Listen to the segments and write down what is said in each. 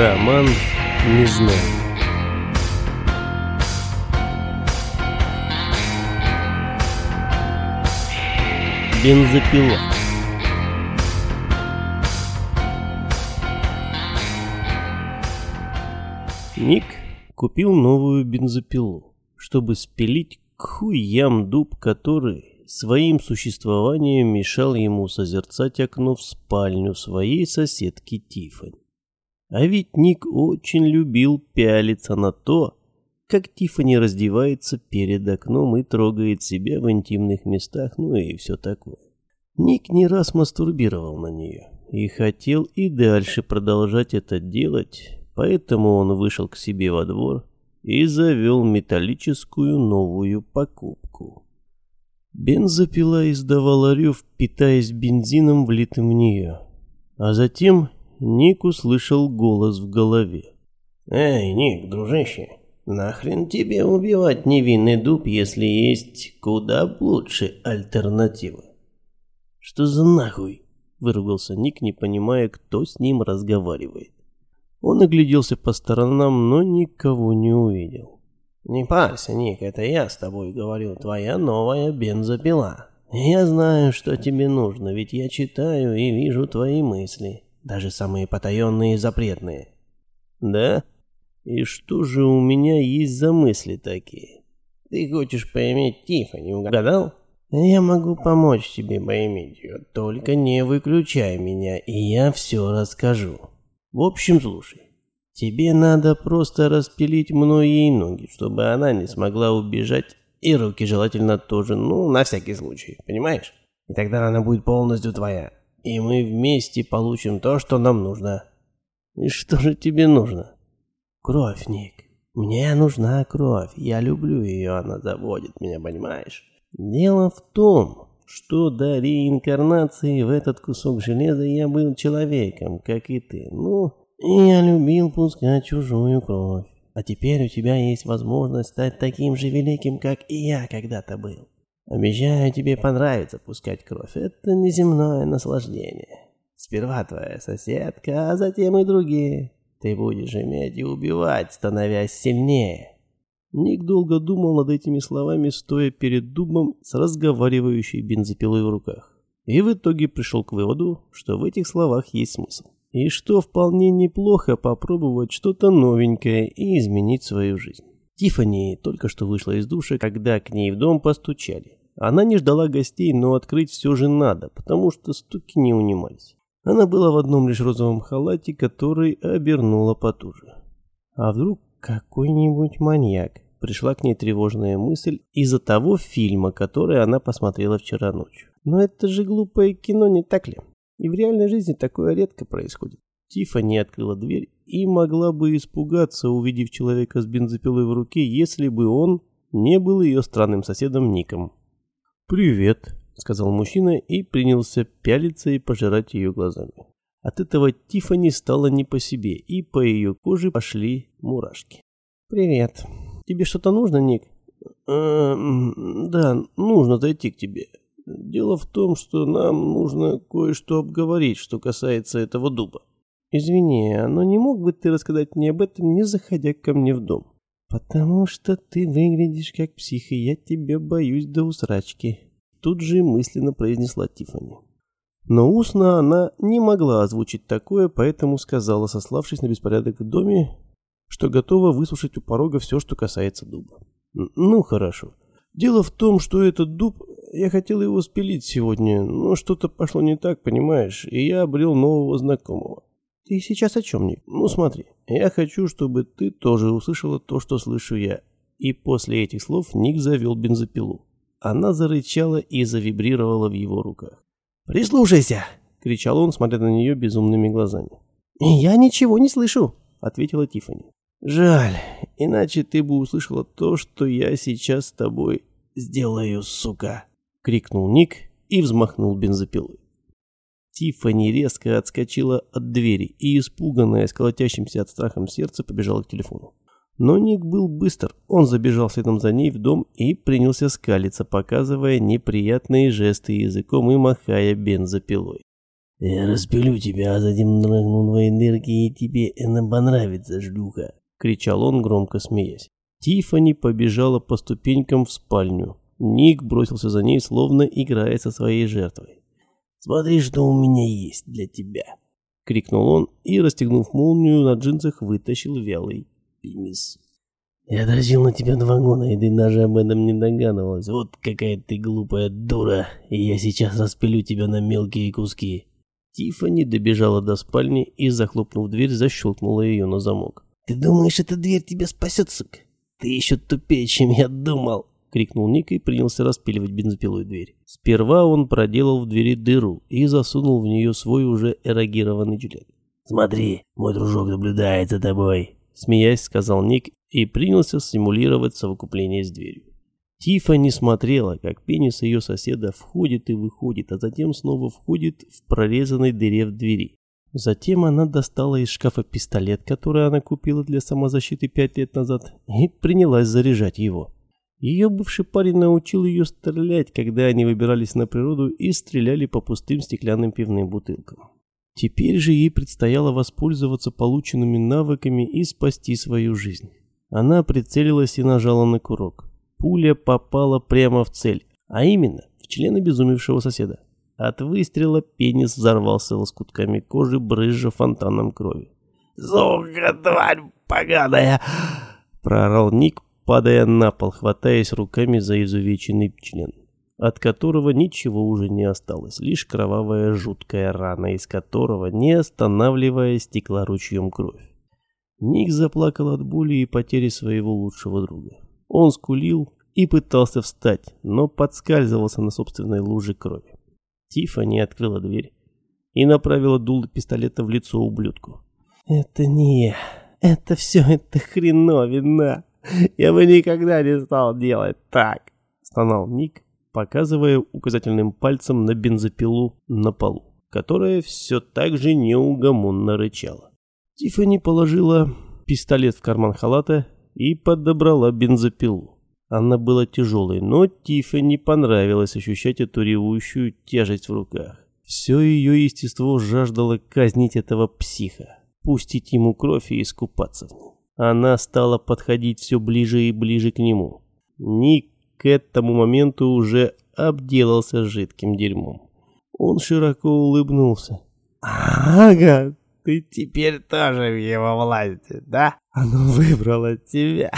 Роман не знаю. Бензопила. Ник купил новую бензопилу, чтобы спилить к хуям дуб, который своим существованием мешал ему созерцать окно в спальню своей соседки Тифани. А ведь Ник очень любил пялиться на то, как Тифани раздевается перед окном и трогает себя в интимных местах, ну и все такое. Ник не раз мастурбировал на нее и хотел и дальше продолжать это делать, поэтому он вышел к себе во двор и завел металлическую новую покупку. Бензопила издавала рев, питаясь бензином, влитым в нее. А затем Ник услышал голос в голове. «Эй, Ник, дружище, нахрен тебе убивать невинный дуб, если есть куда лучше альтернатива?» «Что за нахуй?» — выругался Ник, не понимая, кто с ним разговаривает. Он огляделся по сторонам, но никого не увидел. «Не парься, Ник, это я с тобой говорю, твоя новая бензопила. Я знаю, что тебе нужно, ведь я читаю и вижу твои мысли даже самые потаенные и запретные. Да? И что же у меня есть за мысли такие? Ты хочешь поиметь Тиффани, угадал? Я могу помочь тебе поиметь ее, только не выключай меня, и я все расскажу. В общем, слушай. Тебе надо просто распилить мной ей ноги, чтобы она не смогла убежать, и руки желательно тоже, ну, на всякий случай, понимаешь? И тогда она будет полностью твоя и мы вместе получим то, что нам нужно. И что же тебе нужно? Кровь, Ник. Мне нужна кровь. Я люблю ее, она заводит меня, понимаешь? Дело в том, что до реинкарнации в этот кусок железа я был человеком, как и ты. Ну, я любил пускать чужую кровь. А теперь у тебя есть возможность стать таким же великим, как и я когда-то был. Обещаю, тебе понравится пускать кровь. Это неземное наслаждение. Сперва твоя соседка, а затем и другие. Ты будешь иметь и убивать, становясь сильнее. Ник долго думал над этими словами, стоя перед дубом с разговаривающей бензопилой в руках. И в итоге пришел к выводу, что в этих словах есть смысл. И что вполне неплохо попробовать что-то новенькое и изменить свою жизнь. Тифани только что вышла из душа, когда к ней в дом постучали. Она не ждала гостей, но открыть все же надо, потому что стуки не унимались. Она была в одном лишь розовом халате, который обернула потуже. А вдруг какой-нибудь маньяк? Пришла к ней тревожная мысль из-за того фильма, который она посмотрела вчера ночью. Но это же глупое кино, не так ли? И в реальной жизни такое редко происходит. Тиффани открыла дверь и могла бы испугаться, увидев человека с бензопилой в руке, если бы он не был ее странным соседом Ником. «Привет», — сказал мужчина и принялся пялиться и пожирать ее глазами. От этого Тифани стало не по себе, и по ее коже пошли мурашки. «Привет. Тебе что-то нужно, Ник?» «Э, «Да, нужно зайти к тебе. Дело в том, что нам нужно кое-что обговорить, что касается этого дуба». «Извини, но не мог бы ты рассказать мне об этом, не заходя ко мне в дом?» «Потому что ты выглядишь как псих, и я тебя боюсь до усрачки», — тут же мысленно произнесла Тиффани. Но устно она не могла озвучить такое, поэтому сказала, сославшись на беспорядок в доме, что готова выслушать у порога все, что касается дуба. «Ну, хорошо. Дело в том, что этот дуб, я хотел его спилить сегодня, но что-то пошло не так, понимаешь, и я обрел нового знакомого. Ты сейчас о чем, Ник? Ну смотри, я хочу, чтобы ты тоже услышала то, что слышу я. И после этих слов Ник завел бензопилу. Она зарычала и завибрировала в его руках. «Прислушайся!» — кричал он, смотря на нее безумными глазами. «Я ничего не слышу!» — ответила Тиффани. «Жаль, иначе ты бы услышала то, что я сейчас с тобой сделаю, сука!» — крикнул Ник и взмахнул бензопилой. Тиффани резко отскочила от двери и, испуганная, с колотящимся от страхом сердце, побежала к телефону. Но Ник был быстр, он забежал следом за ней в дом и принялся скалиться, показывая неприятные жесты языком и махая бензопилой. Я распилю тебя, а затем драгну твои дырки, и тебе это понравится, шлюха!» — кричал он, громко смеясь. Тифани побежала по ступенькам в спальню. Ник бросился за ней, словно играя со своей жертвой. «Смотри, что у меня есть для тебя!» — крикнул он и, расстегнув молнию на джинсах, вытащил вялый пенис. «Я дрочил на тебя два года, и ты даже об этом не догадывалась. Вот какая ты глупая дура, и я сейчас распилю тебя на мелкие куски!» Тифани добежала до спальни и, захлопнув дверь, защелкнула ее на замок. «Ты думаешь, эта дверь тебя спасет, сука? Ты еще тупее, чем я думал!» — крикнул Ник и принялся распиливать бензопилой дверь. Сперва он проделал в двери дыру и засунул в нее свой уже эрогированный член. «Смотри, мой дружок наблюдает за тобой!» Смеясь, сказал Ник и принялся симулировать совокупление с дверью. Тифа не смотрела, как пенис ее соседа входит и выходит, а затем снова входит в прорезанной дыре в двери. Затем она достала из шкафа пистолет, который она купила для самозащиты пять лет назад, и принялась заряжать его. Ее бывший парень научил ее стрелять, когда они выбирались на природу и стреляли по пустым стеклянным пивным бутылкам. Теперь же ей предстояло воспользоваться полученными навыками и спасти свою жизнь. Она прицелилась и нажала на курок пуля попала прямо в цель, а именно в член обезумевшего соседа. От выстрела пенис взорвался лоскутками кожи, брызжа фонтаном крови. «Сука, тварь поганая!» — проорал Ник, падая на пол, хватаясь руками за изувеченный член, от которого ничего уже не осталось, лишь кровавая жуткая рана, из которого, не останавливаясь, стекла ручьем кровь. Ник заплакал от боли и потери своего лучшего друга. Он скулил и пытался встать, но подскальзывался на собственной луже крови. Тиффани открыла дверь и направила дуло пистолета в лицо ублюдку. «Это не я. Это все это хреновина. Я бы никогда не стал делать так», — стонал Ник, показывая указательным пальцем на бензопилу на полу, которая все так же неугомонно рычала. Тиффани положила пистолет в карман халата и подобрала бензопилу. Она была тяжелой, но Тиффани понравилось ощущать эту ревущую тяжесть в руках. Все ее естество жаждало казнить этого психа, пустить ему кровь и искупаться в ней. Она стала подходить все ближе и ближе к нему. Ник к этому моменту уже обделался жидким дерьмом. Он широко улыбнулся. «Ага, ты теперь тоже в его власти, да? Оно выбрало тебя.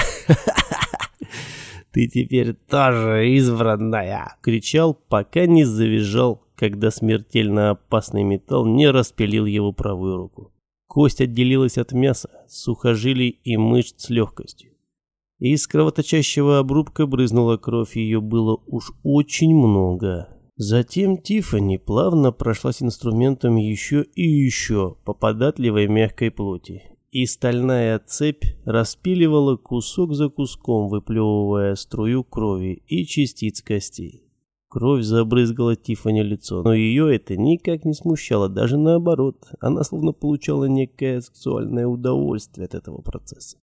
Ты теперь тоже избранная!» Кричал, пока не завизжал, когда смертельно опасный металл не распилил его правую руку. Кость отделилась от мяса, сухожилий и мышц с легкостью. Из кровоточащего обрубка брызнула кровь, ее было уж очень много. Затем Тиффани плавно прошлась инструментом еще и еще по податливой мягкой плоти, и стальная цепь распиливала кусок за куском, выплевывая струю крови и частиц костей. Кровь забрызгала Тиффани лицо, но ее это никак не смущало, даже наоборот, она словно получала некое сексуальное удовольствие от этого процесса.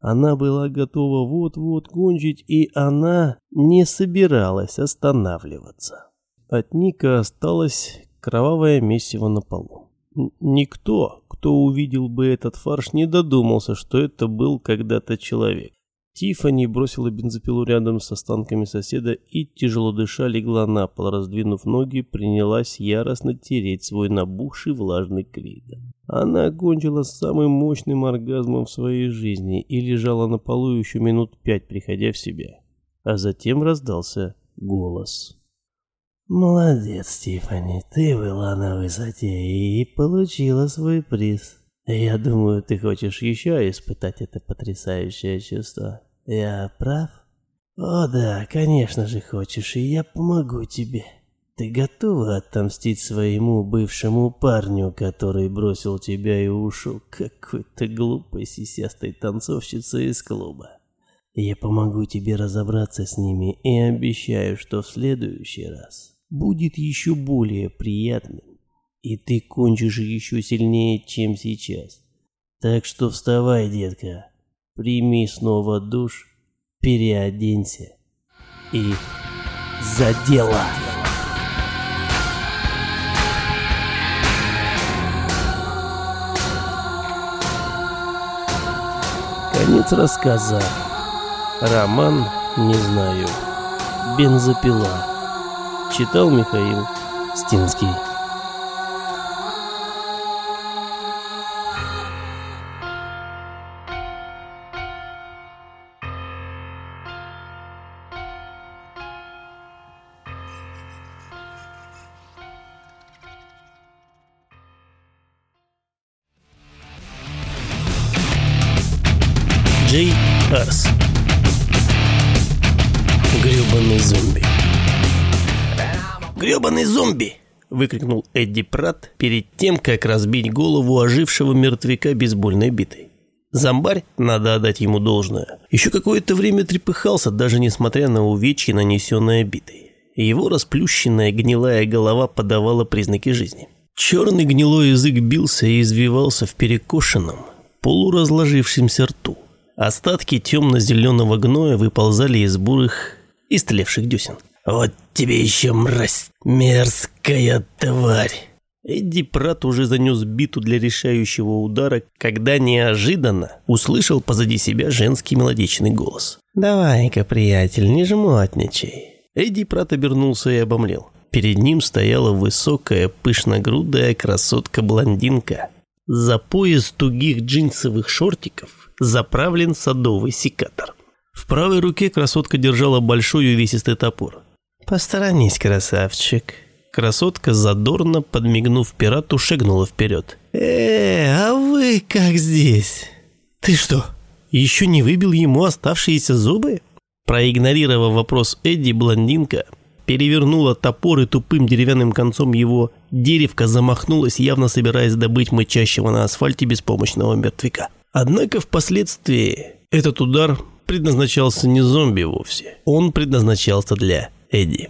Она была готова вот-вот кончить, и она не собиралась останавливаться. От Ника осталось кровавое месиво на полу. Никто, кто увидел бы этот фарш, не додумался, что это был когда-то человек. Тиффани бросила бензопилу рядом с останками соседа и, тяжело дыша, легла на пол, раздвинув ноги, принялась яростно тереть свой набухший влажный клитор. Она кончила самым мощным оргазмом в своей жизни и лежала на полу еще минут пять, приходя в себя. А затем раздался голос. «Молодец, Стефани, ты была на высоте и получила свой приз. Я думаю, ты хочешь еще испытать это потрясающее чувство. Я прав?» «О да, конечно же хочешь, и я помогу тебе. Ты готова отомстить своему бывшему парню, который бросил тебя и ушел какой-то глупой сисястой танцовщице из клуба?» Я помогу тебе разобраться с ними и обещаю, что в следующий раз будет еще более приятным, и ты кончишь еще сильнее, чем сейчас. Так что вставай, детка, прими снова душ, переоденься и за дело! Конец рассказа. Роман «Не знаю». Бензопила. Читал Михаил Стинский. «Грёбаный зомби!» — выкрикнул Эдди Пратт перед тем, как разбить голову ожившего мертвяка бейсбольной битой. Зомбарь, надо отдать ему должное, еще какое-то время трепыхался, даже несмотря на увечья, нанесенные битой. Его расплющенная гнилая голова подавала признаки жизни. Черный гнилой язык бился и извивался в перекошенном, полуразложившемся рту. Остатки темно-зеленого гноя выползали из бурых, истлевших десен. «Вот тебе еще мразь, мерзкая тварь!» Эдди Прат уже занес биту для решающего удара, когда неожиданно услышал позади себя женский мелодичный голос. «Давай-ка, приятель, не жмотничай». Эдди Прат обернулся и обомлел. Перед ним стояла высокая, пышногрудая красотка-блондинка. За пояс тугих джинсовых шортиков заправлен садовый секатор. В правой руке красотка держала большой увесистый топор. «Посторонись, красавчик». Красотка, задорно подмигнув пирату, шагнула вперед. «Э, а вы как здесь? Ты что, еще не выбил ему оставшиеся зубы?» Проигнорировав вопрос Эдди, блондинка перевернула топор и тупым деревянным концом его деревка замахнулась, явно собираясь добыть мычащего на асфальте беспомощного мертвяка. Однако впоследствии этот удар предназначался не зомби вовсе. Он предназначался для Эдди.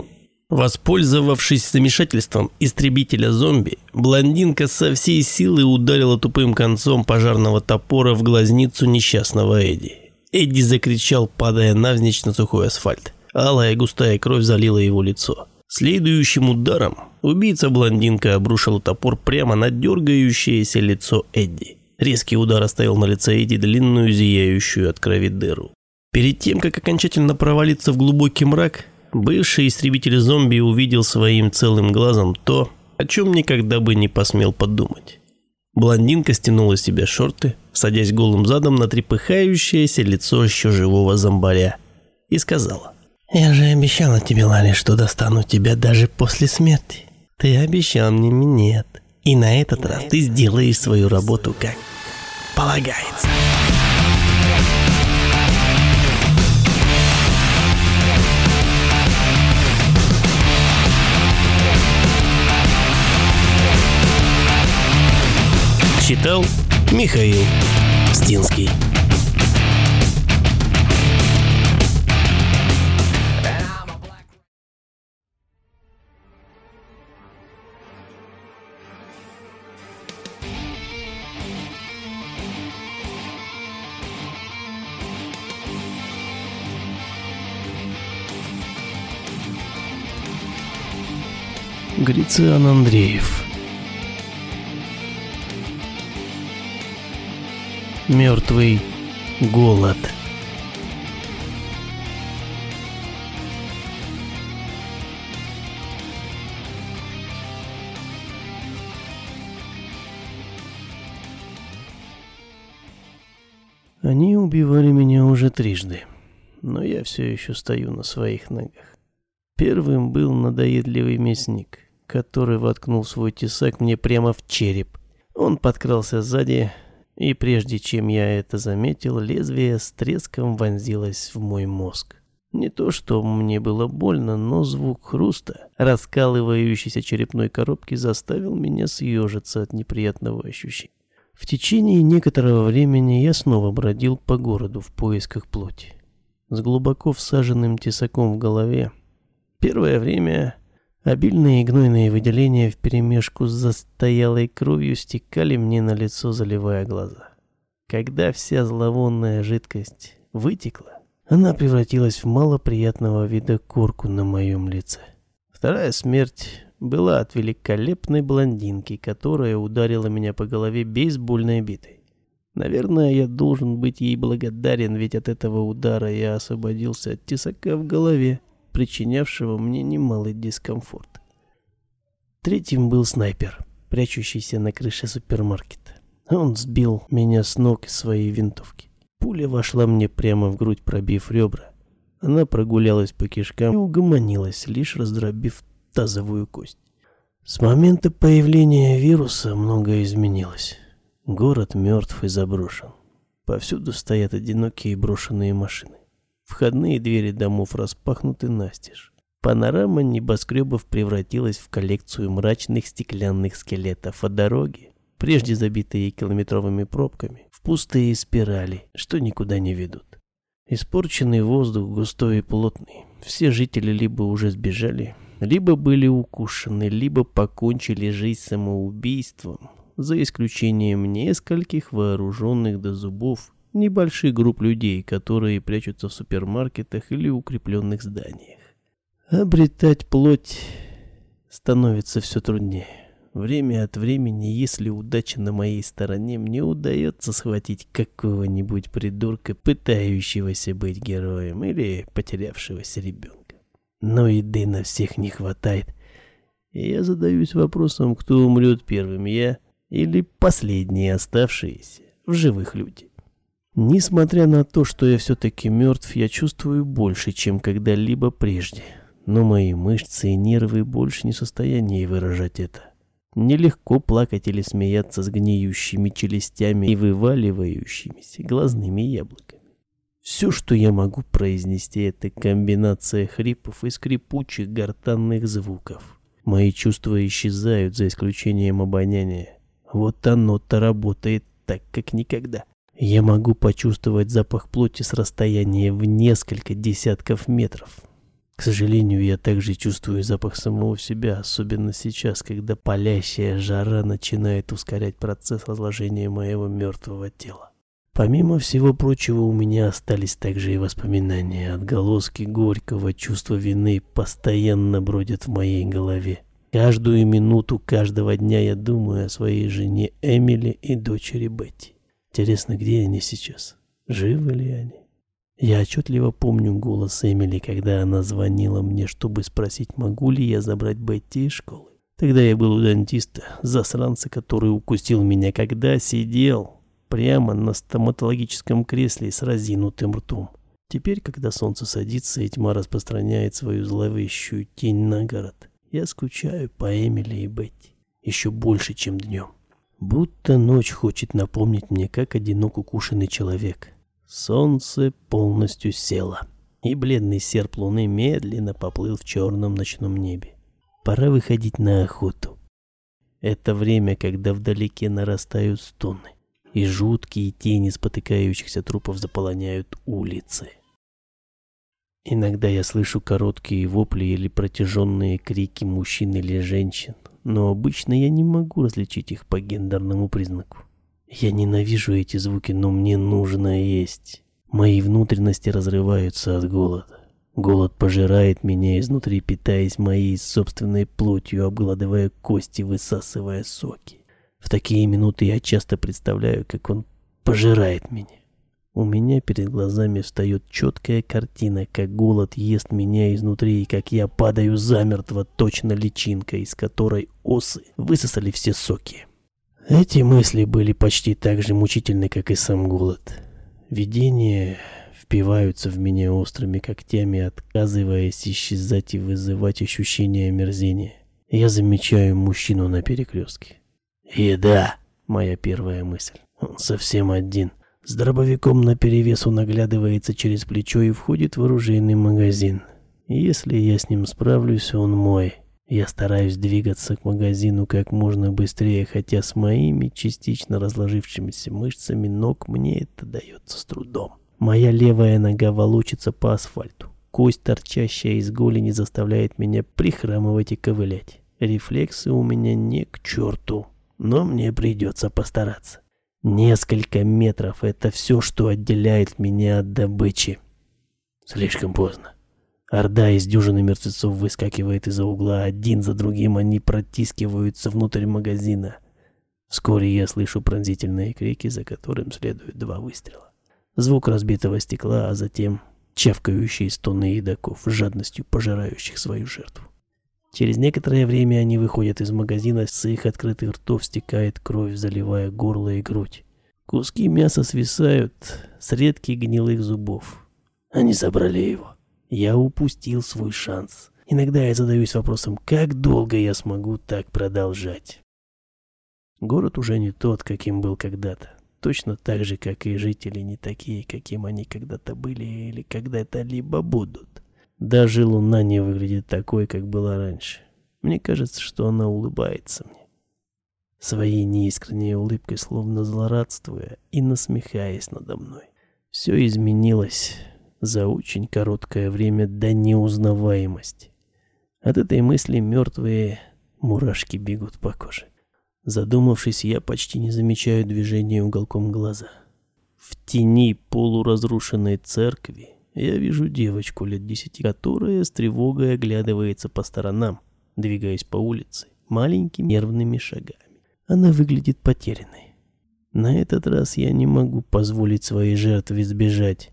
Воспользовавшись замешательством истребителя зомби, блондинка со всей силы ударила тупым концом пожарного топора в глазницу несчастного Эдди. Эдди закричал, падая навзничь на сухой асфальт. Алая густая кровь залила его лицо. Следующим ударом убийца-блондинка обрушила топор прямо на дергающееся лицо Эдди. Резкий удар оставил на лице Эдди длинную, зияющую от крови дыру. Перед тем, как окончательно провалиться в глубокий мрак, бывший истребитель зомби увидел своим целым глазом то, о чем никогда бы не посмел подумать. Блондинка стянула с себя шорты, садясь голым задом на трепыхающееся лицо еще живого зомбаря, и сказала. «Я же обещала тебе, Лали, что достану тебя даже после смерти. Ты обещал мне нет. И на этот раз ты сделаешь свою работу как полагается. Читал Михаил Стинский. Грициан Андреев Мертвый голод Они убивали меня уже трижды, но я все еще стою на своих ногах. Первым был надоедливый мясник, который воткнул свой тесак мне прямо в череп. Он подкрался сзади, и прежде чем я это заметил, лезвие с треском вонзилось в мой мозг. Не то, что мне было больно, но звук хруста, раскалывающейся черепной коробки, заставил меня съежиться от неприятного ощущения. В течение некоторого времени я снова бродил по городу в поисках плоти. С глубоко всаженным тесаком в голове Первое время обильные гнойные выделения вперемешку с застоялой кровью стекали мне на лицо, заливая глаза. Когда вся зловонная жидкость вытекла, она превратилась в малоприятного вида корку на моем лице. Вторая смерть была от великолепной блондинки, которая ударила меня по голове бейсбольной битой. Наверное, я должен быть ей благодарен, ведь от этого удара я освободился от тесака в голове, причинявшего мне немалый дискомфорт. Третьим был снайпер, прячущийся на крыше супермаркета. Он сбил меня с ног из своей винтовки. Пуля вошла мне прямо в грудь, пробив ребра. Она прогулялась по кишкам и угомонилась, лишь раздробив тазовую кость. С момента появления вируса многое изменилось. Город мертв и заброшен. Повсюду стоят одинокие брошенные машины. Входные двери домов распахнуты настежь. Панорама небоскребов превратилась в коллекцию мрачных стеклянных скелетов, а дороги, прежде забитые километровыми пробками, в пустые спирали, что никуда не ведут. Испорченный воздух густой и плотный. Все жители либо уже сбежали, либо были укушены, либо покончили жизнь самоубийством, за исключением нескольких вооруженных до зубов небольших групп людей, которые прячутся в супермаркетах или укрепленных зданиях. Обретать плоть становится все труднее. Время от времени, если удача на моей стороне, мне удается схватить какого-нибудь придурка, пытающегося быть героем или потерявшегося ребенка. Но еды на всех не хватает. И я задаюсь вопросом, кто умрет первым, я или последние оставшиеся в живых люди. Несмотря на то, что я все-таки мертв, я чувствую больше, чем когда-либо прежде. Но мои мышцы и нервы больше не в состоянии выражать это. Нелегко плакать или смеяться с гниющими челюстями и вываливающимися глазными яблоками. Все, что я могу произнести, это комбинация хрипов и скрипучих гортанных звуков. Мои чувства исчезают, за исключением обоняния. Вот оно-то работает так, как никогда. Я могу почувствовать запах плоти с расстояния в несколько десятков метров. К сожалению, я также чувствую запах самого себя, особенно сейчас, когда палящая жара начинает ускорять процесс разложения моего мертвого тела. Помимо всего прочего, у меня остались также и воспоминания. Отголоски горького чувства вины постоянно бродят в моей голове. Каждую минуту каждого дня я думаю о своей жене Эмили и дочери Бетти. Интересно, где они сейчас? Живы ли они? Я отчетливо помню голос Эмили, когда она звонила мне, чтобы спросить, могу ли я забрать Бетти из школы. Тогда я был у дантиста, засранца, который укусил меня, когда сидел прямо на стоматологическом кресле с разинутым ртом. Теперь, когда солнце садится и тьма распространяет свою зловещую тень на город, я скучаю по Эмили и Бетти еще больше, чем днем. Будто ночь хочет напомнить мне, как одинок укушенный человек – Солнце полностью село, и бледный серп луны медленно поплыл в черном ночном небе. Пора выходить на охоту. Это время, когда вдалеке нарастают стоны, и жуткие тени спотыкающихся трупов заполоняют улицы. Иногда я слышу короткие вопли или протяженные крики мужчин или женщин, но обычно я не могу различить их по гендерному признаку. Я ненавижу эти звуки, но мне нужно есть. Мои внутренности разрываются от голода. Голод пожирает меня изнутри, питаясь моей собственной плотью, обгладывая кости, высасывая соки. В такие минуты я часто представляю, как он пожирает меня. У меня перед глазами встает четкая картина, как голод ест меня изнутри, и как я падаю замертво, точно личинка, из которой осы высосали все соки. Эти мысли были почти так же мучительны, как и сам голод. Видения впиваются в меня острыми когтями, отказываясь исчезать и вызывать ощущение омерзения. Я замечаю мужчину на перекрестке. «Еда!» — моя первая мысль. Он совсем один. С дробовиком наперевес он оглядывается через плечо и входит в оружейный магазин. Если я с ним справлюсь, он мой. Я стараюсь двигаться к магазину как можно быстрее, хотя с моими частично разложившимися мышцами ног мне это дается с трудом. Моя левая нога волочится по асфальту. Кость, торчащая из голени, заставляет меня прихрамывать и ковылять. Рефлексы у меня не к черту, но мне придется постараться. Несколько метров — это все, что отделяет меня от добычи. Слишком поздно. Орда из дюжины мертвецов выскакивает из-за угла. Один за другим они протискиваются внутрь магазина. Вскоре я слышу пронзительные крики, за которым следуют два выстрела. Звук разбитого стекла, а затем чавкающие стоны едоков, жадностью пожирающих свою жертву. Через некоторое время они выходят из магазина, с их открытых ртов стекает кровь, заливая горло и грудь. Куски мяса свисают с редких гнилых зубов. Они забрали его. Я упустил свой шанс. Иногда я задаюсь вопросом, как долго я смогу так продолжать. Город уже не тот, каким был когда-то. Точно так же, как и жители не такие, каким они когда-то были или когда-то либо будут. Даже луна не выглядит такой, как была раньше. Мне кажется, что она улыбается мне. Своей неискренней улыбкой, словно злорадствуя и насмехаясь надо мной. Все изменилось за очень короткое время до неузнаваемости. От этой мысли мертвые мурашки бегут по коже. Задумавшись, я почти не замечаю движения уголком глаза. В тени полуразрушенной церкви я вижу девочку лет десяти, которая с тревогой оглядывается по сторонам, двигаясь по улице маленькими нервными шагами. Она выглядит потерянной. На этот раз я не могу позволить своей жертве сбежать.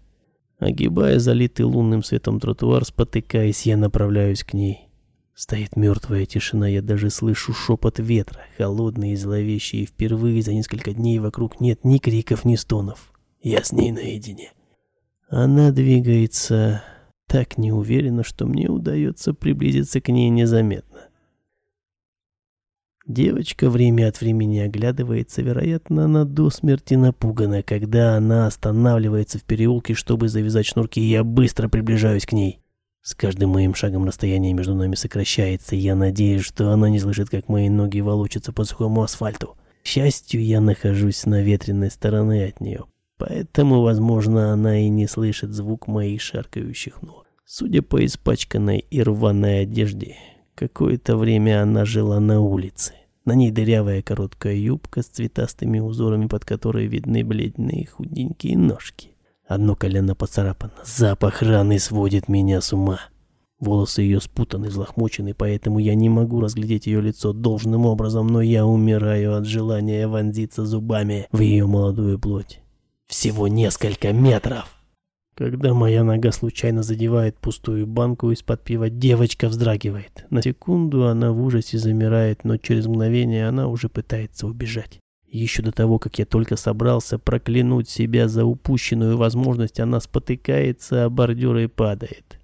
Огибая залитый лунным светом тротуар, спотыкаясь, я направляюсь к ней. Стоит мертвая тишина, я даже слышу шепот ветра, холодный и зловещий, и впервые за несколько дней вокруг нет ни криков, ни стонов. Я с ней наедине. Она двигается так неуверенно, что мне удается приблизиться к ней незаметно. Девочка время от времени оглядывается, вероятно, она до смерти напугана. Когда она останавливается в переулке, чтобы завязать шнурки, я быстро приближаюсь к ней. С каждым моим шагом расстояние между нами сокращается, я надеюсь, что она не слышит, как мои ноги волочатся по сухому асфальту. К счастью, я нахожусь на ветреной стороне от нее, поэтому, возможно, она и не слышит звук моих шаркающих ног. Судя по испачканной и рваной одежде, какое-то время она жила на улице. На ней дырявая короткая юбка с цветастыми узорами, под которой видны бледные худенькие ножки. Одно колено поцарапано. Запах раны сводит меня с ума. Волосы ее спутаны, взлохмочены, поэтому я не могу разглядеть ее лицо должным образом, но я умираю от желания вонзиться зубами в ее молодую плоть. Всего несколько метров. Когда моя нога случайно задевает пустую банку из-под пива, девочка вздрагивает. На секунду она в ужасе замирает, но через мгновение она уже пытается убежать. Еще до того, как я только собрался проклянуть себя за упущенную возможность, она спотыкается, а бордюр и падает.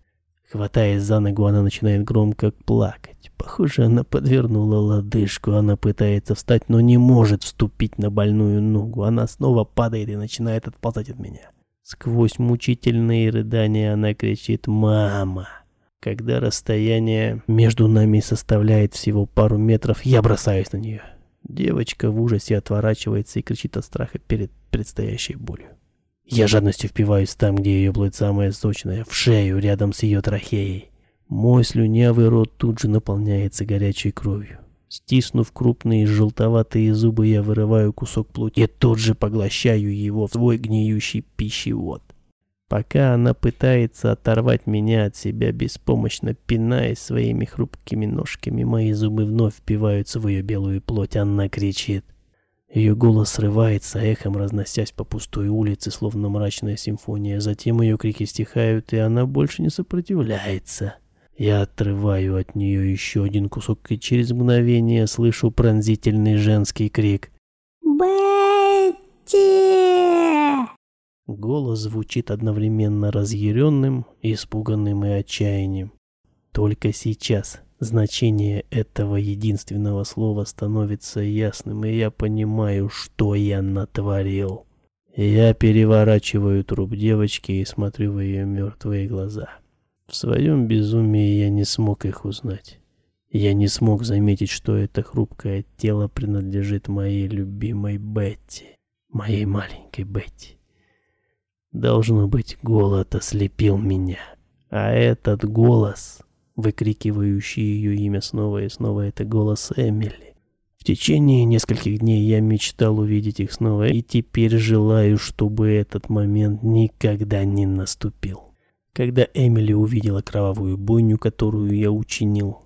Хватаясь за ногу, она начинает громко плакать. Похоже, она подвернула лодыжку. Она пытается встать, но не может вступить на больную ногу. Она снова падает и начинает отползать от меня. Сквозь мучительные рыдания она кричит «Мама!». Когда расстояние между нами составляет всего пару метров, я бросаюсь на нее. Девочка в ужасе отворачивается и кричит от страха перед предстоящей болью. Я жадностью впиваюсь там, где ее плоть самая сочная, в шею, рядом с ее трахеей. Мой слюнявый рот тут же наполняется горячей кровью. Стиснув крупные желтоватые зубы, я вырываю кусок плоти и тут же поглощаю его в свой гниющий пищевод. Пока она пытается оторвать меня от себя, беспомощно пиная своими хрупкими ножками, мои зубы вновь впиваются в ее белую плоть, она кричит. Ее голос срывается, эхом разносясь по пустой улице, словно мрачная симфония. Затем ее крики стихают, и она больше не сопротивляется. Я отрываю от нее еще один кусок, и через мгновение слышу пронзительный женский крик. «Бетти!» Голос звучит одновременно разъяренным, испуганным и отчаянием. Только сейчас значение этого единственного слова становится ясным, и я понимаю, что я натворил. Я переворачиваю труп девочки и смотрю в ее мертвые глаза. В своем безумии я не смог их узнать. Я не смог заметить, что это хрупкое тело принадлежит моей любимой Бетти, моей маленькой Бетти. Должно быть, голод ослепил меня. А этот голос, выкрикивающий ее имя снова и снова, это голос Эмили. В течение нескольких дней я мечтал увидеть их снова, и теперь желаю, чтобы этот момент никогда не наступил. Когда Эмили увидела кровавую бойню, которую я учинил,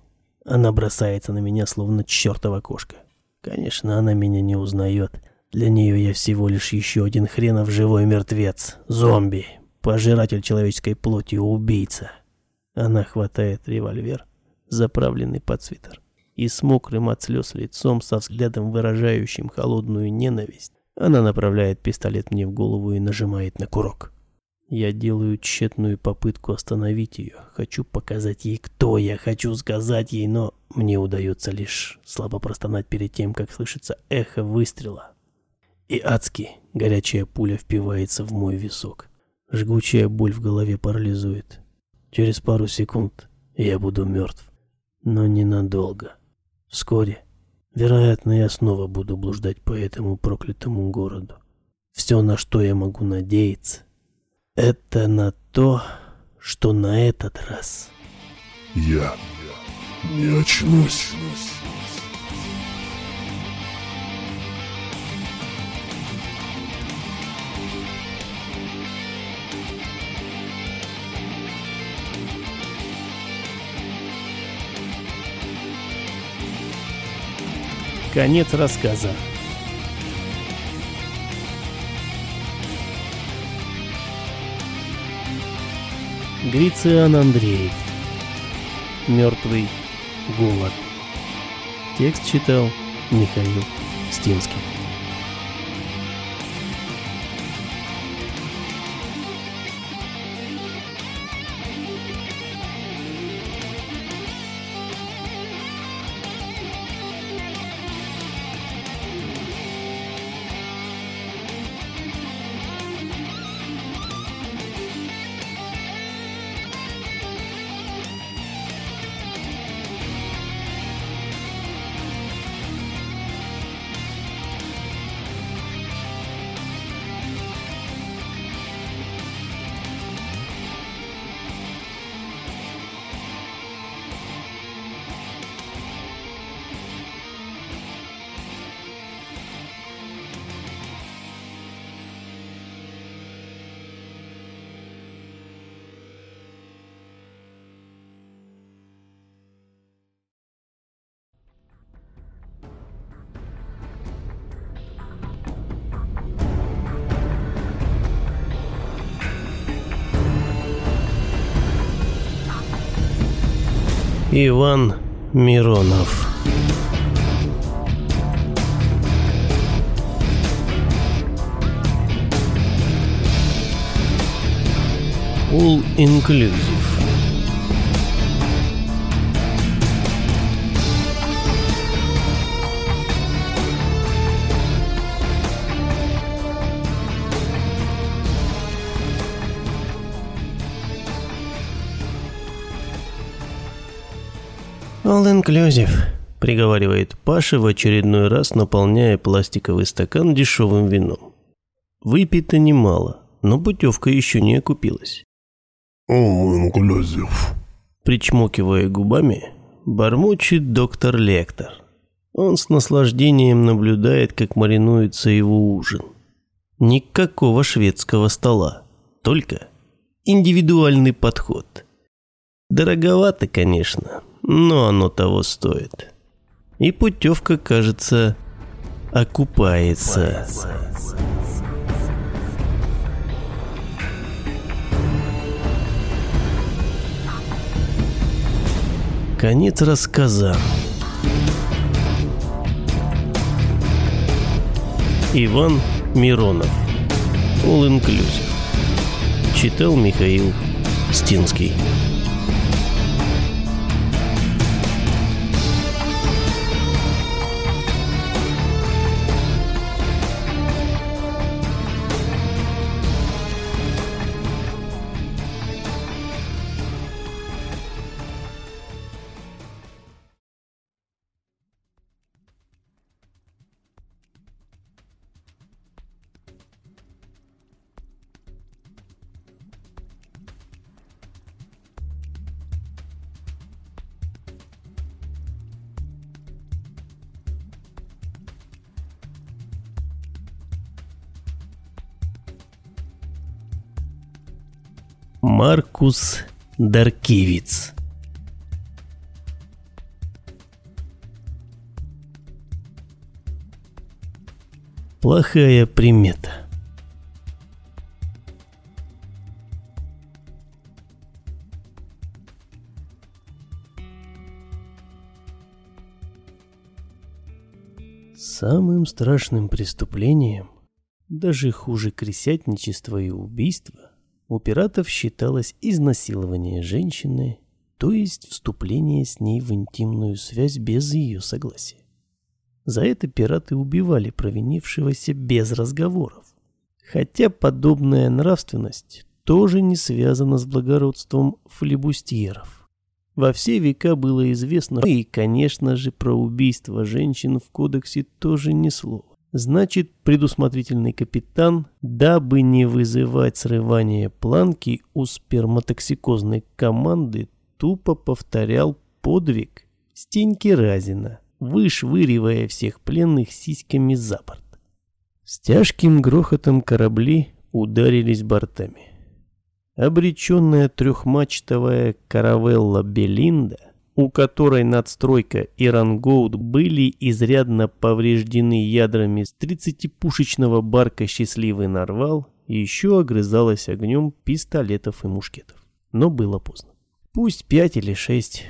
она бросается на меня, словно чертова кошка. Конечно, она меня не узнает. Для нее я всего лишь еще один хренов живой мертвец, зомби, пожиратель человеческой плоти, убийца. Она хватает револьвер, заправленный под свитер, и с мокрым от слез лицом, со взглядом выражающим холодную ненависть, она направляет пистолет мне в голову и нажимает на курок. Я делаю тщетную попытку остановить ее. Хочу показать ей, кто я, хочу сказать ей, но мне удается лишь слабо простонать перед тем, как слышится эхо выстрела. И адски горячая пуля впивается в мой висок. Жгучая боль в голове парализует. Через пару секунд я буду мертв. Но ненадолго. Вскоре, вероятно, я снова буду блуждать по этому проклятому городу. Все, на что я могу надеяться, это на то, что на этот раз... Я не очнусь. Конец рассказа. Грициан Андреев. Мертвый голод. Текст читал Михаил Стинский. Иван Миронов All Inclusive Inclusive, приговаривает Паша в очередной раз, наполняя пластиковый стакан дешевым вином. Выпито немало, но путевка еще не окупилась. All Inclusive. Причмокивая губами, бормочет доктор Лектор. Он с наслаждением наблюдает, как маринуется его ужин. Никакого шведского стола, только индивидуальный подход. Дороговато, конечно, но оно того стоит. И путевка, кажется, окупается. Конец рассказа. Иван Миронов. All Inclusive. Читал Михаил Стинский. Маркус Даркивиц Плохая примета. Самым страшным преступлением, даже хуже кресятничества и убийства, у пиратов считалось изнасилование женщины, то есть вступление с ней в интимную связь без ее согласия. За это пираты убивали провинившегося без разговоров. Хотя подобная нравственность тоже не связана с благородством флебустьеров. Во все века было известно, и, конечно же, про убийство женщин в кодексе тоже ни слова. Значит, предусмотрительный капитан, дабы не вызывать срывание планки у сперматоксикозной команды, тупо повторял подвиг Стеньки Разина, вышвыривая всех пленных сиськами за борт. С тяжким грохотом корабли ударились бортами обреченная трехмачтовая каравелла Белинда, у которой надстройка и рангоут были изрядно повреждены ядрами с 30-пушечного барка «Счастливый Нарвал», еще огрызалась огнем пистолетов и мушкетов. Но было поздно. Пусть пять или шесть,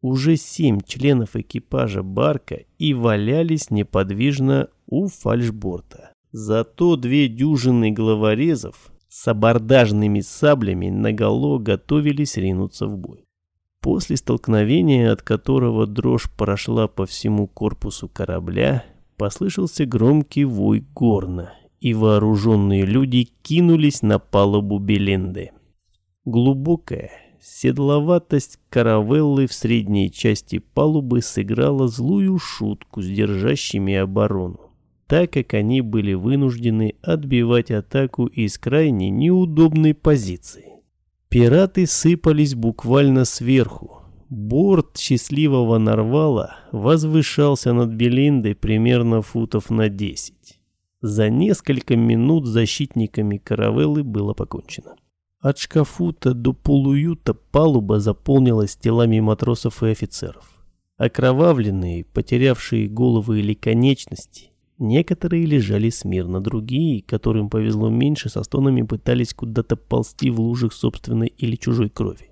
уже семь членов экипажа барка и валялись неподвижно у фальшборта. Зато две дюжины главорезов с абордажными саблями наголо готовились ринуться в бой. После столкновения, от которого дрожь прошла по всему корпусу корабля, послышался громкий вой горна, и вооруженные люди кинулись на палубу Беленды. Глубокая седловатость каравеллы в средней части палубы сыграла злую шутку с держащими оборону так как они были вынуждены отбивать атаку из крайне неудобной позиции. Пираты сыпались буквально сверху. Борт счастливого Нарвала возвышался над Белиндой примерно футов на 10. За несколько минут защитниками каравеллы было покончено. От шкафута до полуюта палуба заполнилась телами матросов и офицеров. Окровавленные, потерявшие головы или конечности, Некоторые лежали смирно, другие, которым повезло меньше, со стонами пытались куда-то ползти в лужах собственной или чужой крови.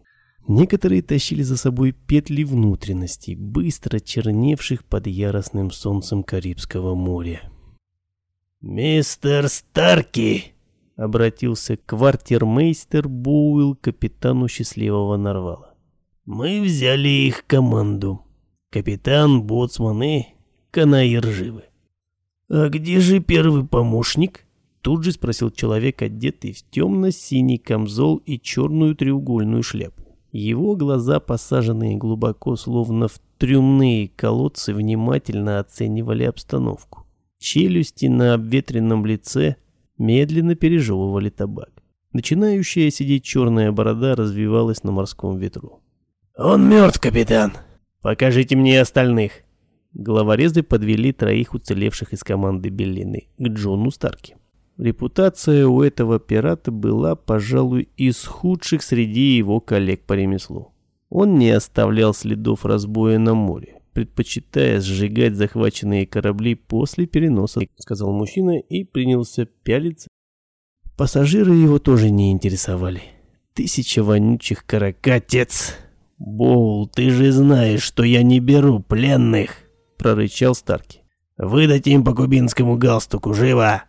Некоторые тащили за собой петли внутренностей, быстро черневших под яростным солнцем Карибского моря. «Мистер Старки!» — обратился квартирмейстер Боуэлл к капитану счастливого Нарвала. «Мы взяли их команду. Капитан, боцман и канаир живы. «А где же первый помощник?» Тут же спросил человек, одетый в темно-синий камзол и черную треугольную шляпу. Его глаза, посаженные глубоко, словно в трюмные колодцы, внимательно оценивали обстановку. Челюсти на обветренном лице медленно пережевывали табак. Начинающая сидеть черная борода развивалась на морском ветру. «Он мертв, капитан!» «Покажите мне остальных!» Главорезы подвели троих уцелевших из команды Беллины к Джону Старки. Репутация у этого пирата была, пожалуй, из худших среди его коллег по ремеслу. Он не оставлял следов разбоя на море, предпочитая сжигать захваченные корабли после переноса, сказал мужчина и принялся пялиться. Пассажиры его тоже не интересовали. Тысяча вонючих каракатец. Боул, ты же знаешь, что я не беру пленных прорычал Старки. «Выдать им по кубинскому галстуку, живо!»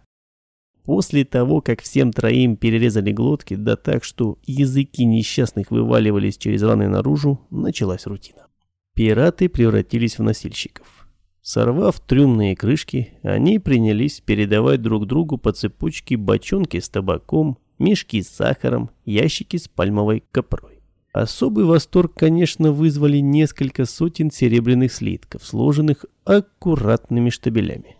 После того, как всем троим перерезали глотки, да так, что языки несчастных вываливались через раны наружу, началась рутина. Пираты превратились в носильщиков. Сорвав трюмные крышки, они принялись передавать друг другу по цепочке бочонки с табаком, мешки с сахаром, ящики с пальмовой копрой. Особый восторг, конечно, вызвали несколько сотен серебряных слитков, сложенных аккуратными штабелями.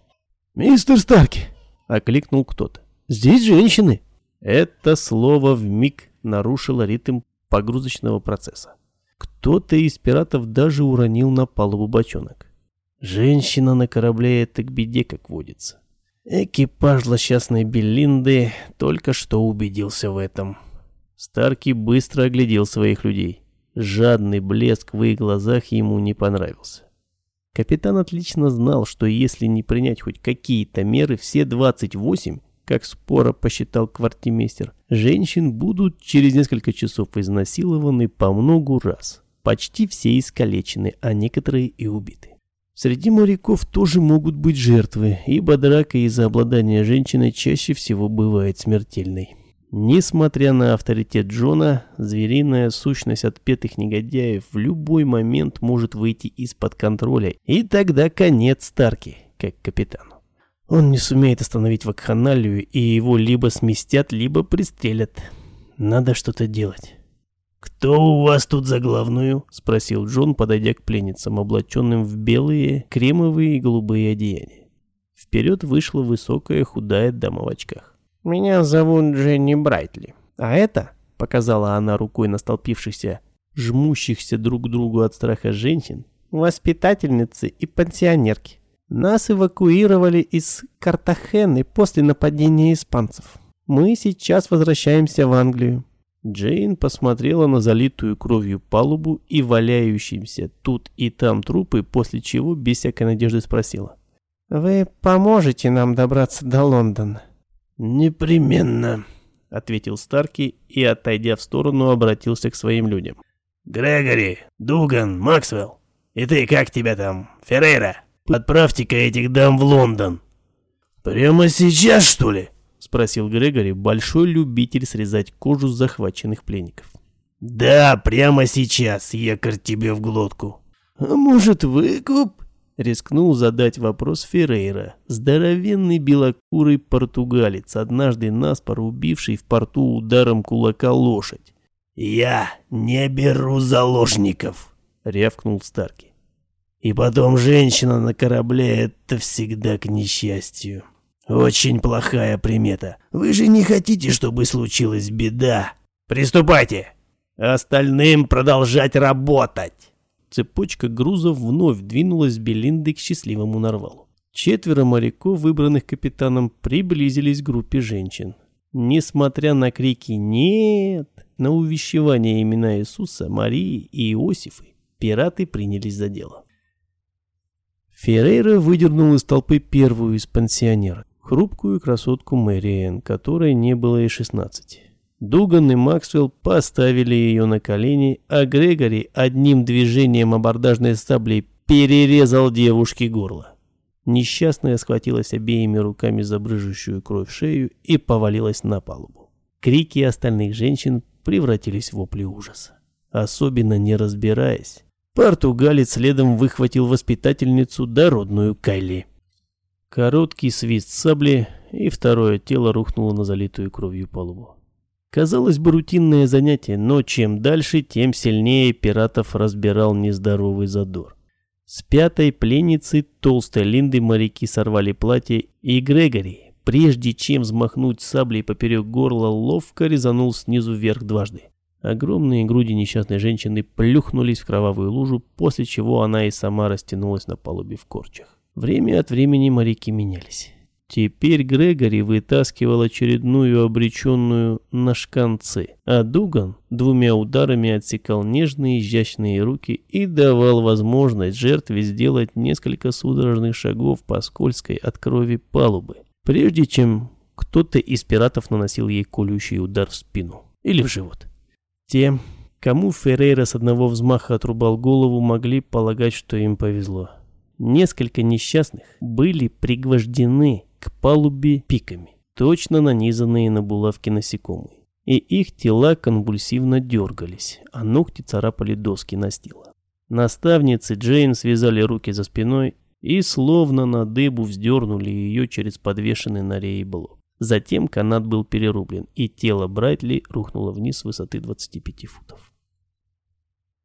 «Мистер Старки!» — окликнул кто-то. «Здесь женщины!» Это слово вмиг нарушило ритм погрузочного процесса. Кто-то из пиратов даже уронил на палубу бочонок. Женщина на корабле — это к беде, как водится. Экипаж злосчастной Беллинды только что убедился в этом. Старки быстро оглядел своих людей. Жадный блеск в их глазах ему не понравился. Капитан отлично знал, что если не принять хоть какие-то меры, все 28, как споро посчитал квартимейстер, женщин будут через несколько часов изнасилованы по многу раз. Почти все искалечены, а некоторые и убиты. Среди моряков тоже могут быть жертвы, ибо драка из-за обладания женщиной чаще всего бывает смертельной. Несмотря на авторитет Джона, звериная сущность отпетых негодяев в любой момент может выйти из-под контроля, и тогда конец Старки, как капитану. Он не сумеет остановить вакханалию, и его либо сместят, либо пристрелят. Надо что-то делать. «Кто у вас тут за главную?» – спросил Джон, подойдя к пленницам, облаченным в белые, кремовые и голубые одеяния. Вперед вышла высокая худая дама в очках. «Меня зовут Дженни Брайтли. А это...» — показала она рукой на столпившихся, жмущихся друг к другу от страха женщин, воспитательницы и пансионерки. Нас эвакуировали из Картахены после нападения испанцев. Мы сейчас возвращаемся в Англию. Джейн посмотрела на залитую кровью палубу и валяющимся тут и там трупы, после чего без всякой надежды спросила. «Вы поможете нам добраться до Лондона?» «Непременно», — ответил Старки и, отойдя в сторону, обратился к своим людям. «Грегори, Дуган, Максвелл, и ты как тебя там, Феррейра? Отправьте-ка этих дам в Лондон». «Прямо сейчас, что ли?» — спросил Грегори, большой любитель срезать кожу захваченных пленников. «Да, прямо сейчас, якорь тебе в глотку». «А может, выкуп?» Рискнул задать вопрос Феррейра, здоровенный белокурый португалец, однажды наспор убивший в порту ударом кулака лошадь. «Я не беру заложников», — рявкнул Старки. «И потом женщина на корабле — это всегда к несчастью. Очень плохая примета. Вы же не хотите, чтобы случилась беда? Приступайте! Остальным продолжать работать!» Цепочка грузов вновь двинулась Белинды к счастливому Нарвалу. Четверо моряков, выбранных капитаном, приблизились к группе женщин. Несмотря на крики «Нет!», на увещевание имена Иисуса, Марии и Иосифы, пираты принялись за дело. Феррейра выдернул из толпы первую из пансионерок, хрупкую красотку Мэриэн, которой не было и шестнадцати. Дуган и Максвелл поставили ее на колени, а Грегори одним движением абордажной саблей перерезал девушке горло. Несчастная схватилась обеими руками за брыжущую кровь шею и повалилась на палубу. Крики остальных женщин превратились в вопли ужаса. Особенно не разбираясь, португалец следом выхватил воспитательницу дородную Кайли. Короткий свист сабли, и второе тело рухнуло на залитую кровью палубу. Казалось бы, рутинное занятие, но чем дальше, тем сильнее пиратов разбирал нездоровый задор. С пятой пленницы толстой Линды моряки сорвали платье, и Грегори, прежде чем взмахнуть саблей поперек горла, ловко резанул снизу вверх дважды. Огромные груди несчастной женщины плюхнулись в кровавую лужу, после чего она и сама растянулась на палубе в корчах. Время от времени моряки менялись. Теперь Грегори вытаскивал очередную обреченную на шканцы, а Дуган двумя ударами отсекал нежные изящные руки и давал возможность жертве сделать несколько судорожных шагов по скользкой от крови палубы, прежде чем кто-то из пиратов наносил ей колющий удар в спину или в живот. Те, кому Феррейра с одного взмаха отрубал голову, могли полагать, что им повезло. Несколько несчастных были пригвождены к палубе пиками, точно нанизанные на булавки насекомые. И их тела конвульсивно дергались, а ногти царапали доски настила. Наставницы Джейн связали руки за спиной и словно на дыбу вздернули ее через подвешенный на рее блок. Затем канат был перерублен, и тело Брайтли рухнуло вниз с высоты 25 футов.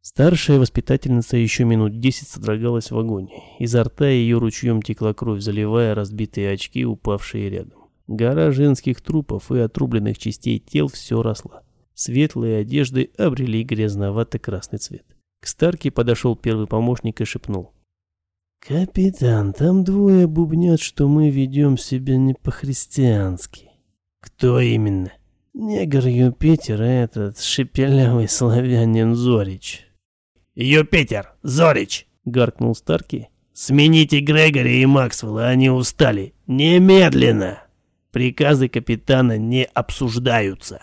Старшая воспитательница еще минут десять содрогалась в агонии. Изо рта ее ручьем текла кровь, заливая разбитые очки, упавшие рядом. Гора женских трупов и отрубленных частей тел все росла. Светлые одежды обрели грязновато-красный цвет. К Старке подошел первый помощник и шепнул. «Капитан, там двое бубнят, что мы ведем себя не по-христиански». «Кто именно?» «Негр Юпитер, этот шепелявый славянин Зорич». «Юпитер! Зорич!» — гаркнул Старки, Смените Грегори и Максвелла, они устали. Немедленно! Приказы капитана не обсуждаются.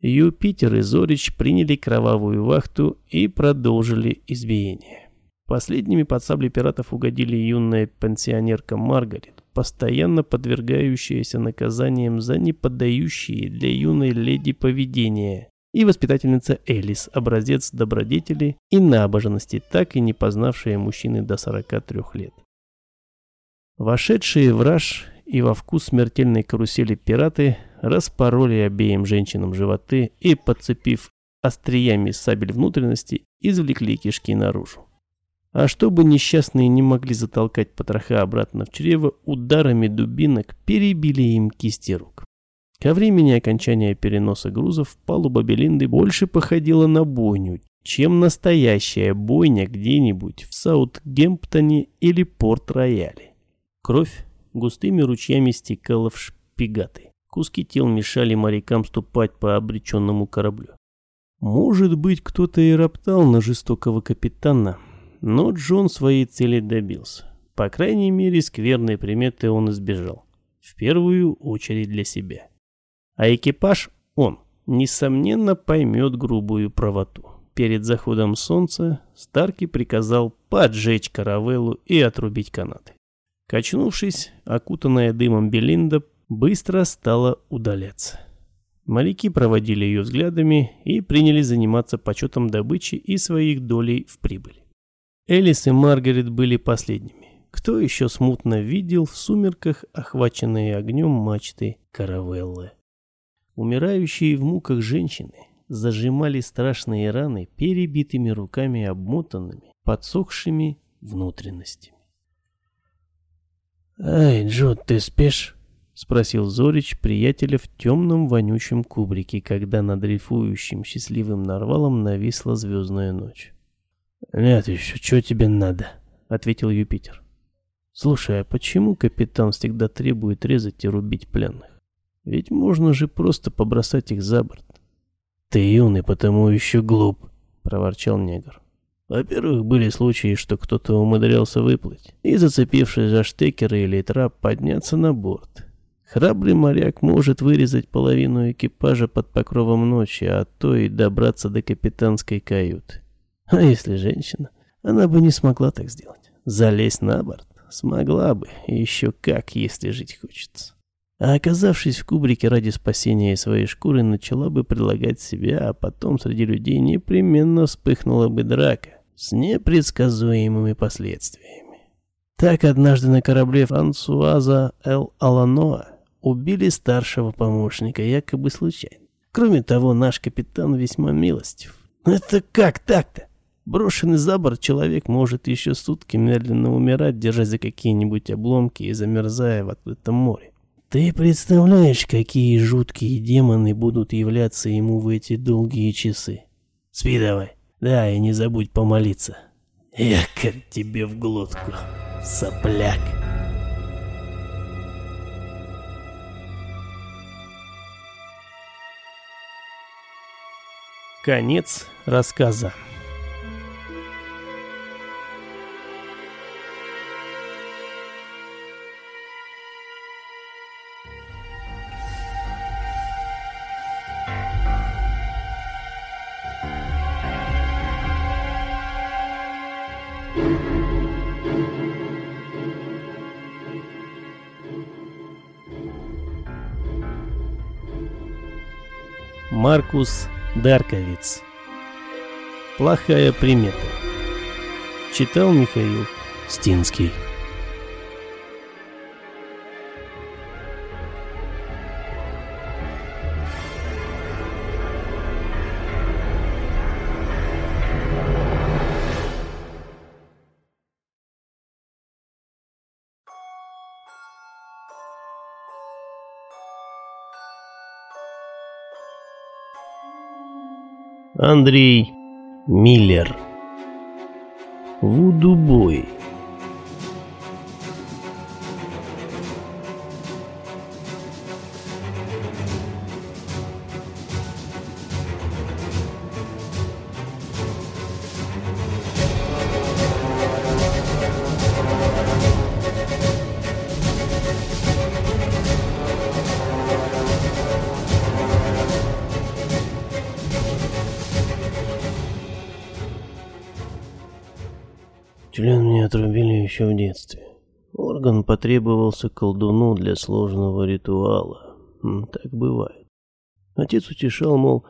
Юпитер и Зорич приняли кровавую вахту и продолжили избиение. Последними под сабли пиратов угодили юная пенсионерка Маргарет, постоянно подвергающаяся наказаниям за неподдающие для юной леди поведение, и воспитательница Элис, образец добродетели и набожности, так и не познавшая мужчины до 43 лет. Вошедшие в раж и во вкус смертельной карусели пираты распороли обеим женщинам животы и, подцепив остриями сабель внутренности, извлекли кишки наружу. А чтобы несчастные не могли затолкать потроха обратно в чрево, ударами дубинок перебили им кисти рук. Ко времени окончания переноса грузов палуба Белинды больше походила на бойню, чем настоящая бойня где-нибудь в Саутгемптоне или Порт-Рояле. Кровь густыми ручьями стекала в шпигаты. Куски тел мешали морякам ступать по обреченному кораблю. Может быть, кто-то и роптал на жестокого капитана, но Джон своей цели добился. По крайней мере, скверной приметы он избежал. В первую очередь для себя. А экипаж он, несомненно, поймет грубую правоту. Перед заходом солнца Старки приказал поджечь каравеллу и отрубить канаты. Качнувшись, окутанная дымом Белинда быстро стала удаляться. Моряки проводили ее взглядами и принялись заниматься почетом добычи и своих долей в прибыли. Элис и Маргарет были последними. Кто еще смутно видел в сумерках охваченные огнем мачты каравеллы? Умирающие в муках женщины зажимали страшные раны перебитыми руками обмотанными, подсохшими внутренностями. «Эй, Джуд, ты спишь?» — спросил Зорич приятеля в темном вонючем кубрике, когда над дрейфующим счастливым нарвалом нависла звездная ночь. «Нет еще, что тебе надо?» — ответил Юпитер. «Слушай, а почему капитан всегда требует резать и рубить пленных? Ведь можно же просто побросать их за борт». «Ты юный, потому еще глуп», — проворчал негр. Во-первых, были случаи, что кто-то умудрялся выплыть и, зацепившись за штекеры или трап, подняться на борт. Храбрый моряк может вырезать половину экипажа под покровом ночи, а то и добраться до капитанской каюты. А если женщина? Она бы не смогла так сделать. Залезть на борт? Смогла бы, еще как, если жить хочется. А оказавшись в кубрике ради спасения своей шкуры, начала бы предлагать себя, а потом среди людей непременно вспыхнула бы драка с непредсказуемыми последствиями. Так однажды на корабле Франсуаза Эл Аланоа убили старшего помощника якобы случайно. Кроме того, наш капитан весьма милостив. Это как так-то? Брошенный за борт человек может еще сутки медленно умирать, держась за какие-нибудь обломки и замерзая в открытом море. Ты представляешь, какие жуткие демоны будут являться ему в эти долгие часы? Спи давай. Да, и не забудь помолиться. Якорь тебе в глотку, сопляк. Конец рассказа. Маркус Дарковиц. Плохая примета. Читал Михаил Стинский. Андрей Миллер. Вудубой. Потребовался колдуну для сложного ритуала. Так бывает. Отец утешал, мол,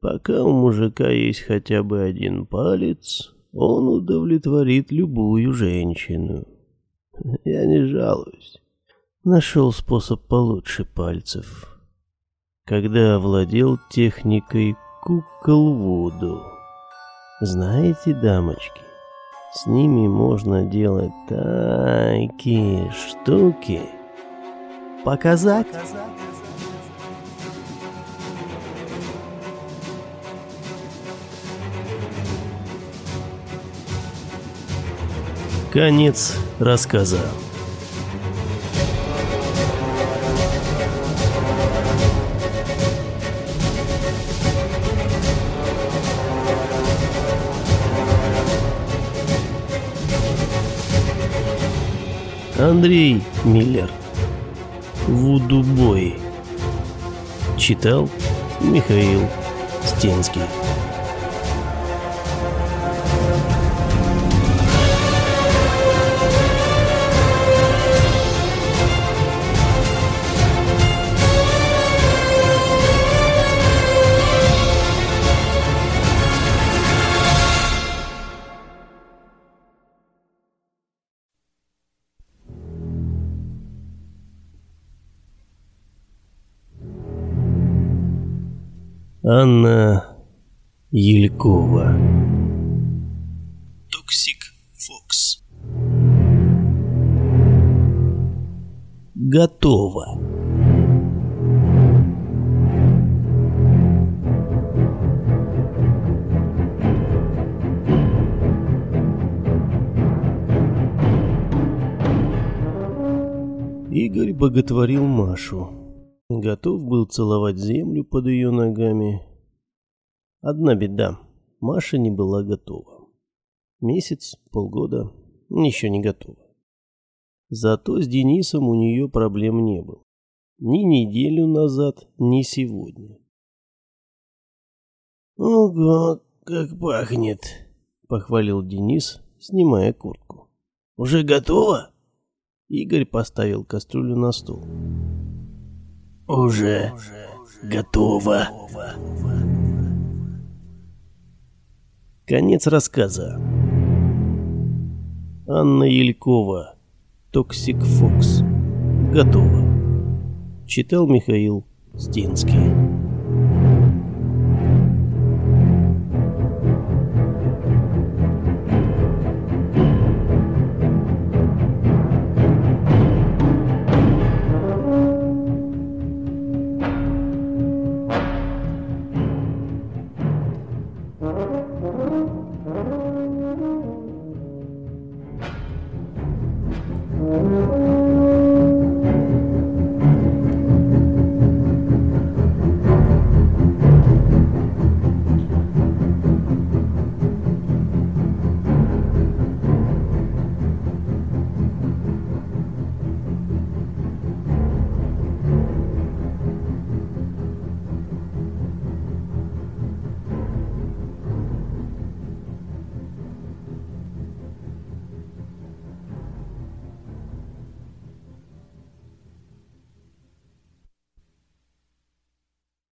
пока у мужика есть хотя бы один палец, он удовлетворит любую женщину. Я не жалуюсь. Нашел способ получше пальцев. Когда овладел техникой кукол Вуду. Знаете, дамочки, с ними можно делать такие штуки. Показать? Конец рассказа. Андрей Миллер. Вудубой. Читал Михаил Стенский. Анна Елькова. Toxic Fox. Готово. Игорь боготворил Машу. Готов был целовать землю под ее ногами. Одна беда. Маша не была готова. Месяц, полгода, еще не готова. Зато с Денисом у нее проблем не было. Ни неделю назад, ни сегодня. «Ого, как пахнет!» — похвалил Денис, снимая куртку. «Уже готово?» Игорь поставил кастрюлю на стол. Уже готово. Конец рассказа. Анна Елькова. Toxic Fox. Готово. Читал Михаил Стинский.